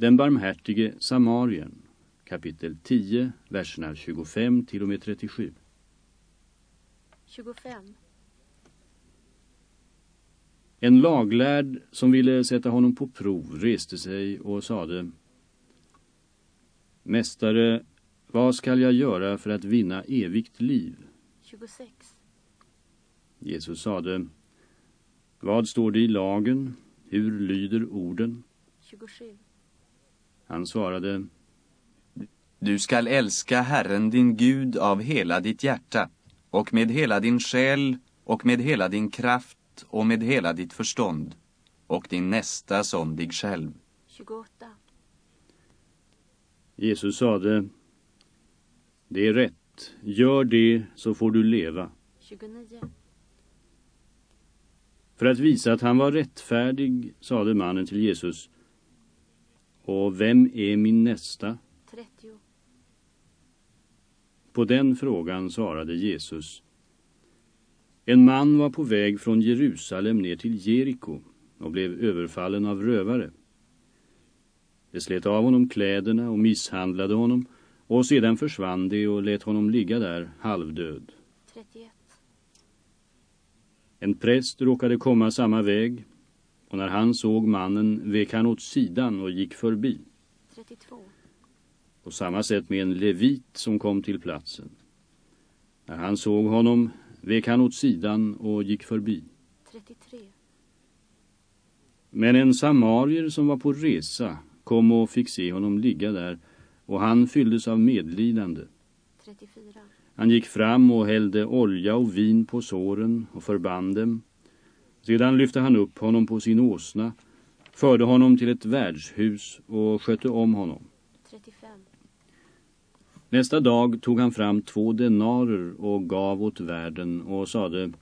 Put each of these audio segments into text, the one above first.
Den barmhärtige Samarien, kapitel 10, verserna 25 till och med 37. 25. En laglärd som ville sätta honom på prov reste sig och sade Mästare, vad skall jag göra för att vinna evigt liv? 26. Jesus sade Vad står det i lagen? Hur lyder orden? 27. Han svarade Du skall älska Herren din Gud av hela ditt hjärta och med hela din själ och med hela din kraft och med hela ditt förstånd och din nästa som dig själv. 28. Jesus sade Det är rätt, gör det så får du leva. 29. För att visa att han var rättfärdig sade mannen till Jesus Och vem är min nästa? 30. På den frågan svarade Jesus En man var på väg från Jerusalem ner till Jeriko och blev överfallen av rövare. De slet av honom kläderna och misshandlade honom och sedan försvann de och lät honom ligga där halvdöd. 31. En präst råkade komma samma väg och när han såg mannen vek han åt sidan och gick förbi. 32. På samma sätt med en levit som kom till platsen. När han såg honom vek han åt sidan och gick förbi. 33. Men en samarier som var på resa kom och fick se honom ligga där och han fylldes av medlidande. 34. Han gick fram och hällde olja och vin på såren och förband dem. Sedan lyfte han upp honom på sin åsna, förde honom till ett värdshus och skötte om honom. 35. Nästa dag tog han fram två denarer och gav åt värden och sade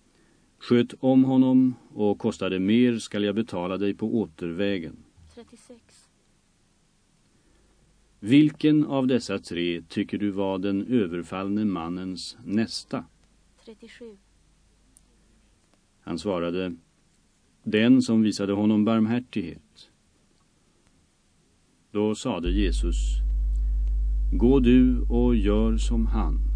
Sköt om honom och kostade mer skall jag betala dig på återvägen. 36. Vilken av dessa tre tycker du var den överfallne mannens nästa? 37. Han svarade den som visade honom barmhärtighet. Då sade Jesus Gå du och gör som han.